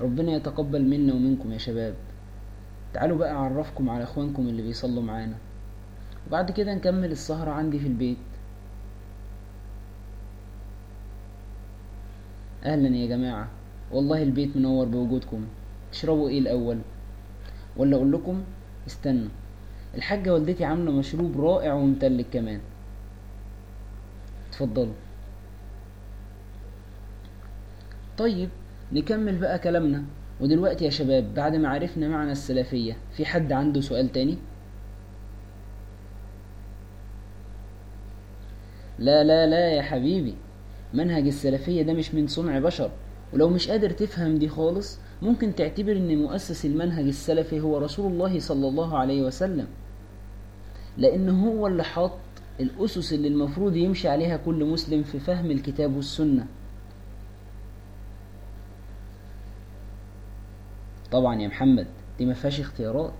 ربنا يتقبل منا ومنكم يا شباب. تعالوا بقى أعرفكم على إخوانكم اللي بيصلوا معانا. وبعد كده نكمل السهرة عندي في البيت. أهلا يا جماعة. والله البيت منور بوجودكم. تشربوا إيه الأول؟ ولا أقول لكم؟ استنوا. الحاجة والدتي عاملة مشروب رائع ومتلج كمان. اتفضلوا. طيب نكمل بقى كلامنا. ودلوقتي يا شباب بعد ما عرفنا معنى السلفية في حد عنده سؤال تاني؟ لا لا لا يا حبيبي. منهج السلفية ده مش من صنع بشر. ولو مش قادر تفهم دي خالص ممكن تعتبر إن مؤسس المنهج السلفي هو رسول الله صلى الله عليه وسلم. لأن هو اللي حط الأسس اللي المفروض يمشي عليها كل مسلم في فهم الكتاب والسنة. طبعا يا محمد دي ما فيهاش اختيارات.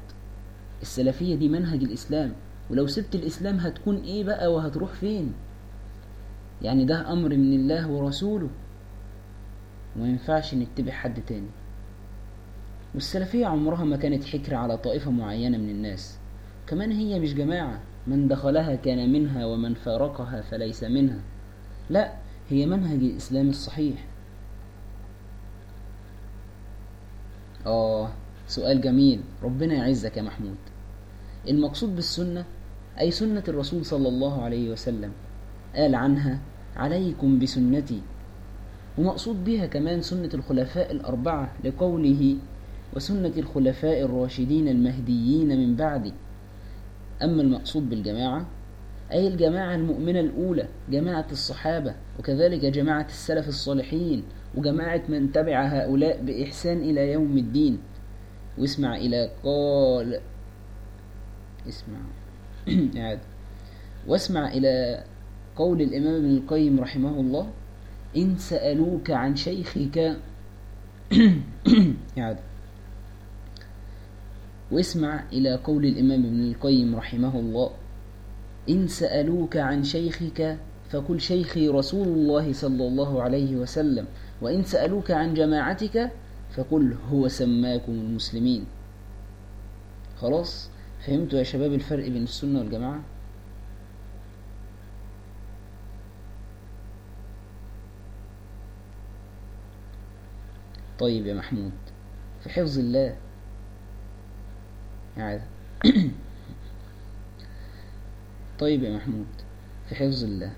السلفية دي منهج الإسلام ولو سبت الإسلام هتكون إيه بقى وهتروح فين؟ يعني ده أمر من الله ورسوله. وما ينفعش نتبع حد تاني. والسلفية عمرها ما كانت حكر على طائفة معينة من الناس. كمان هي مش جماعة من دخلها كان منها ومن فارقها فليس منها. لا هي منهج الإسلام الصحيح. آه سؤال جميل. ربنا يعزك يا محمود. المقصود بالسنة أي سنة الرسول صلى الله عليه وسلم. قال عنها عليكم بسنتي. ومقصود بها كمان سنة الخلفاء الأربعة لقوله وسنة الخلفاء الراشدين المهديين من بعدي. أما المقصود بالجماعة أي الجماعة المؤمنة الأولى جماعة الصحابة وكذلك جماعة السلف الصالحين وجماعة من تبع هؤلاء بإحسان إلى يوم الدين. واسمع إلى قال اسمع عاد واسمع إلى قول الإمام ابن القيم رحمه الله إن سألوك عن شيخك عاد واسمع إلى قول الإمام ابن القيم رحمه الله إن سألوك عن شيخك فقل شيخي رسول الله صلى الله عليه وسلم وإن سألوك عن جماعتك فقل هو سماكم المسلمين. خلاص؟ فهمتوا يا شباب الفرق بين السنة والجماعة؟ طيب يا محمود في حفظ الله. عادة. طيب يا محمود في حفظ الله.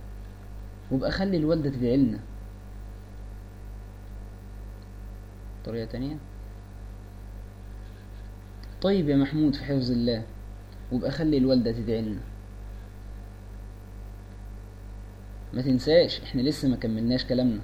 وابقى خلي الوالدة تدعي لنا. طريقة تانية؟ طيب يا محمود في حفظ الله. وابقى خلي الوالدة تدعي لنا. ما تنساش إحنا لسه ما كملناش كلامنا.